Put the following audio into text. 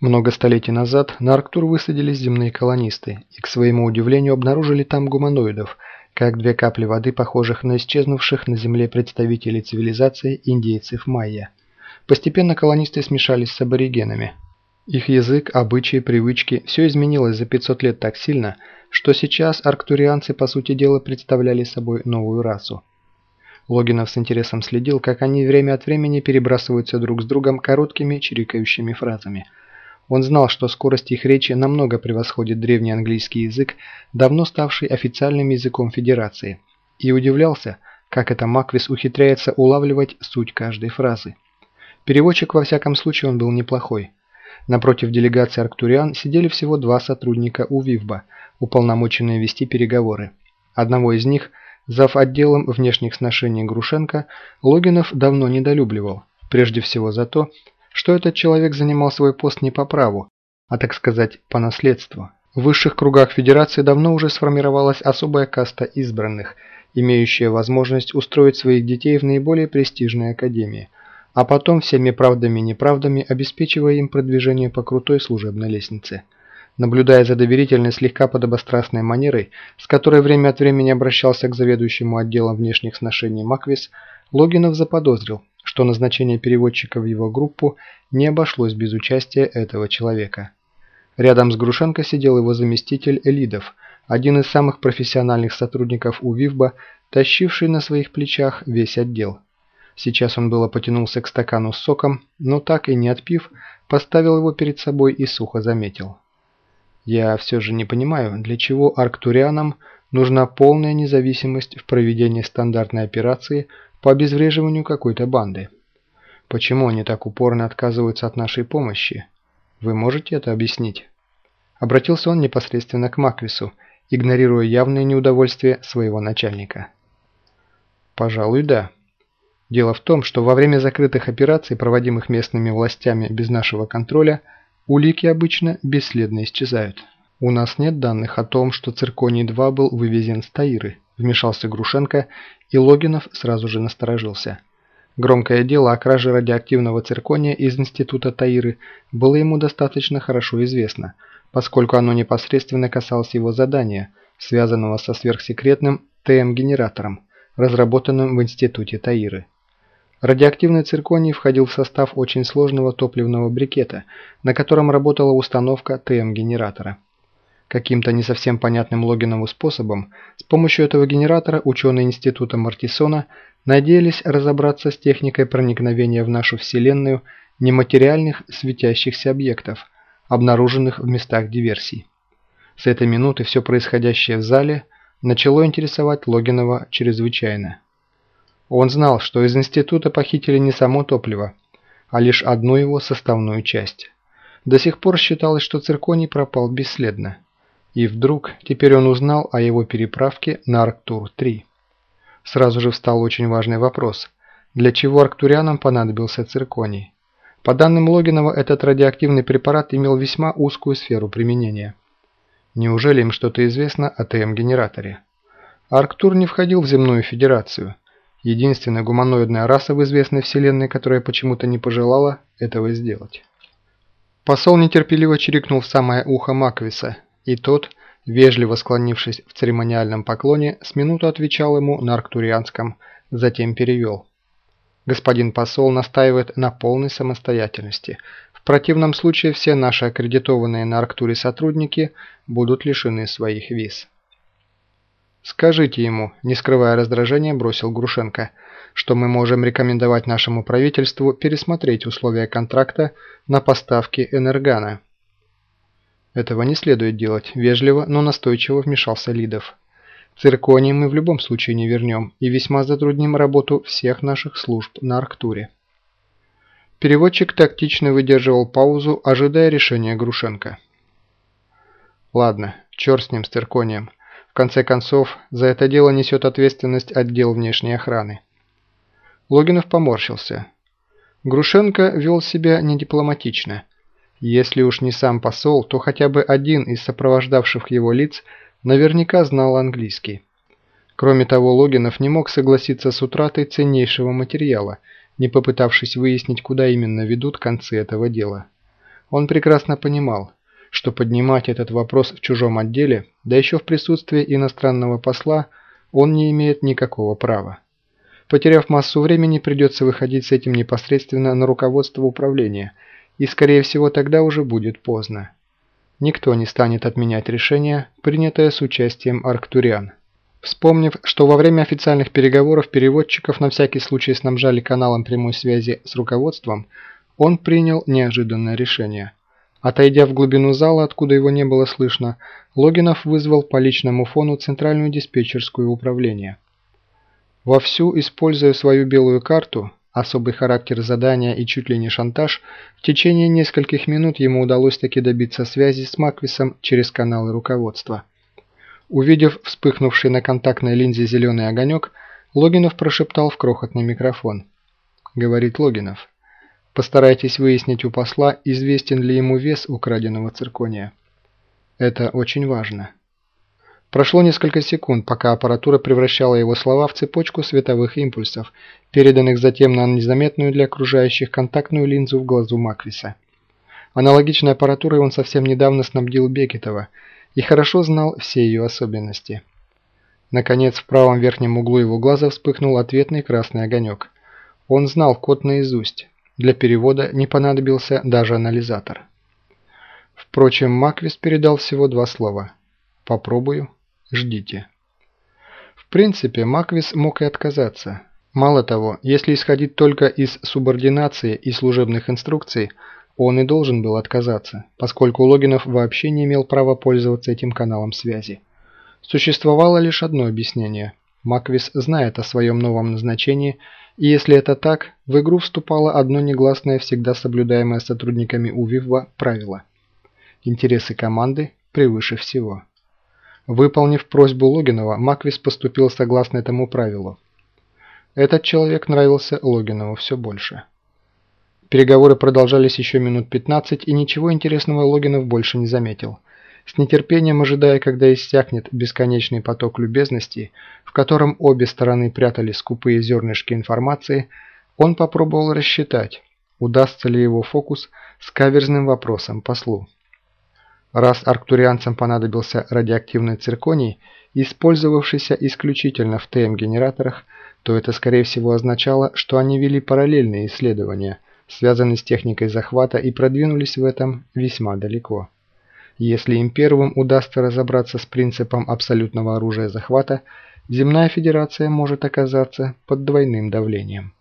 Много столетий назад на Арктур высадились земные колонисты и, к своему удивлению, обнаружили там гуманоидов, как две капли воды, похожих на исчезнувших на Земле представителей цивилизации индейцев майя. Постепенно колонисты смешались с аборигенами. Их язык, обычаи, привычки – все изменилось за 500 лет так сильно, что сейчас арктурианцы, по сути дела, представляли собой новую расу. Логинов с интересом следил, как они время от времени перебрасываются друг с другом короткими чирикающими фразами – он знал, что скорость их речи намного превосходит древний английский язык, давно ставший официальным языком Федерации, и удивлялся, как это Маквис ухитряется улавливать суть каждой фразы. Переводчик, во всяком случае, он был неплохой. Напротив делегации арктуриан сидели всего два сотрудника у Вивба, уполномоченные вести переговоры. Одного из них, зав. отделом внешних сношений Грушенко, Логинов давно недолюбливал, прежде всего за то, что этот человек занимал свой пост не по праву, а так сказать, по наследству. В высших кругах Федерации давно уже сформировалась особая каста избранных, имеющая возможность устроить своих детей в наиболее престижной академии, а потом всеми правдами и неправдами обеспечивая им продвижение по крутой служебной лестнице. Наблюдая за доверительной, слегка подобострастной манерой, с которой время от времени обращался к заведующему отделом внешних сношений Маквис, Логинов заподозрил, что назначение переводчика в его группу не обошлось без участия этого человека. Рядом с Грушенко сидел его заместитель Элидов, один из самых профессиональных сотрудников у Вивба, тащивший на своих плечах весь отдел. Сейчас он было потянулся к стакану с соком, но так и не отпив, поставил его перед собой и сухо заметил. «Я все же не понимаю, для чего арктурианам нужна полная независимость в проведении стандартной операции – по обезвреживанию какой-то банды. Почему они так упорно отказываются от нашей помощи? Вы можете это объяснить?» Обратился он непосредственно к Маквису, игнорируя явное неудовольствие своего начальника. «Пожалуй, да. Дело в том, что во время закрытых операций, проводимых местными властями без нашего контроля, улики обычно бесследно исчезают. У нас нет данных о том, что Цирконий-2 был вывезен с Таиры», вмешался Грушенко и Логинов сразу же насторожился. Громкое дело о краже радиоактивного циркония из института Таиры было ему достаточно хорошо известно, поскольку оно непосредственно касалось его задания, связанного со сверхсекретным ТМ-генератором, разработанным в институте Таиры. Радиоактивный цирконий входил в состав очень сложного топливного брикета, на котором работала установка ТМ-генератора. Каким-то не совсем понятным Логинову способом, с помощью этого генератора ученые Института Мартисона надеялись разобраться с техникой проникновения в нашу Вселенную нематериальных светящихся объектов, обнаруженных в местах диверсий. С этой минуты все происходящее в зале начало интересовать Логинова чрезвычайно. Он знал, что из института похитили не само топливо, а лишь одну его составную часть. До сих пор считалось, что цирконий пропал бесследно. И вдруг теперь он узнал о его переправке на Арктур-3. Сразу же встал очень важный вопрос. Для чего арктурианам понадобился цирконий? По данным Логинова, этот радиоактивный препарат имел весьма узкую сферу применения. Неужели им что-то известно о ТМ-генераторе? Арктур не входил в земную федерацию. Единственная гуманоидная раса в известной вселенной, которая почему-то не пожелала этого сделать. Посол нетерпеливо чирикнул в самое ухо Маквиса, и тот, вежливо склонившись в церемониальном поклоне, с минуту отвечал ему на арктурианском, затем перевел. Господин посол настаивает на полной самостоятельности. В противном случае все наши аккредитованные на Арктуре сотрудники будут лишены своих виз. «Скажите ему», – не скрывая раздражения, бросил Грушенко, «что мы можем рекомендовать нашему правительству пересмотреть условия контракта на поставки энергана». Этого не следует делать, вежливо, но настойчиво вмешался Лидов. Цирконий мы в любом случае не вернем и весьма затрудним работу всех наших служб на Арктуре. Переводчик тактично выдерживал паузу, ожидая решения Грушенко. Ладно, черт с ним, с цирконием. В конце концов, за это дело несет ответственность отдел внешней охраны. Логинов поморщился. Грушенко вел себя недипломатично – если уж не сам посол, то хотя бы один из сопровождавших его лиц наверняка знал английский. Кроме того, Логинов не мог согласиться с утратой ценнейшего материала, не попытавшись выяснить, куда именно ведут концы этого дела. Он прекрасно понимал, что поднимать этот вопрос в чужом отделе, да еще в присутствии иностранного посла, он не имеет никакого права. Потеряв массу времени, придется выходить с этим непосредственно на руководство управления, и скорее всего тогда уже будет поздно. Никто не станет отменять решение, принятое с участием арктуриан. Вспомнив, что во время официальных переговоров переводчиков на всякий случай снабжали каналом прямой связи с руководством, он принял неожиданное решение. Отойдя в глубину зала, откуда его не было слышно, Логинов вызвал по личному фону центральную диспетчерскую управление. Вовсю, используя свою белую карту, особый характер задания и чуть ли не шантаж, в течение нескольких минут ему удалось таки добиться связи с Маквисом через каналы руководства. Увидев вспыхнувший на контактной линзе зеленый огонек, Логинов прошептал в крохотный микрофон. Говорит Логинов. Постарайтесь выяснить у посла, известен ли ему вес украденного циркония. Это очень важно. Прошло несколько секунд, пока аппаратура превращала его слова в цепочку световых импульсов, переданных затем на незаметную для окружающих контактную линзу в глазу Маквиса. Аналогичной аппаратурой он совсем недавно снабдил Бекетова – и хорошо знал все ее особенности. Наконец, в правом верхнем углу его глаза вспыхнул ответный красный огонек. Он знал код наизусть. Для перевода не понадобился даже анализатор. Впрочем, Маквис передал всего два слова. «Попробую. Ждите». В принципе, Маквис мог и отказаться. Мало того, если исходить только из субординации и служебных инструкций – он и должен был отказаться, поскольку Логинов вообще не имел права пользоваться этим каналом связи. Существовало лишь одно объяснение. Маквис знает о своем новом назначении, и если это так, в игру вступало одно негласное, всегда соблюдаемое сотрудниками УВИВа правило. Интересы команды превыше всего. Выполнив просьбу Логинова, Маквис поступил согласно этому правилу. Этот человек нравился Логинову все больше. Переговоры продолжались еще минут 15, и ничего интересного Логинов больше не заметил. С нетерпением ожидая, когда иссякнет бесконечный поток любезностей, в котором обе стороны прятали скупые зернышки информации, он попробовал рассчитать, удастся ли его фокус с каверзным вопросом послу. Раз арктурианцам понадобился радиоактивный цирконий, использовавшийся исключительно в ТМ-генераторах, то это скорее всего означало, что они вели параллельные исследования – связаны с техникой захвата и продвинулись в этом весьма далеко. Если им первым удастся разобраться с принципом абсолютного оружия захвата, Земная Федерация может оказаться под двойным давлением.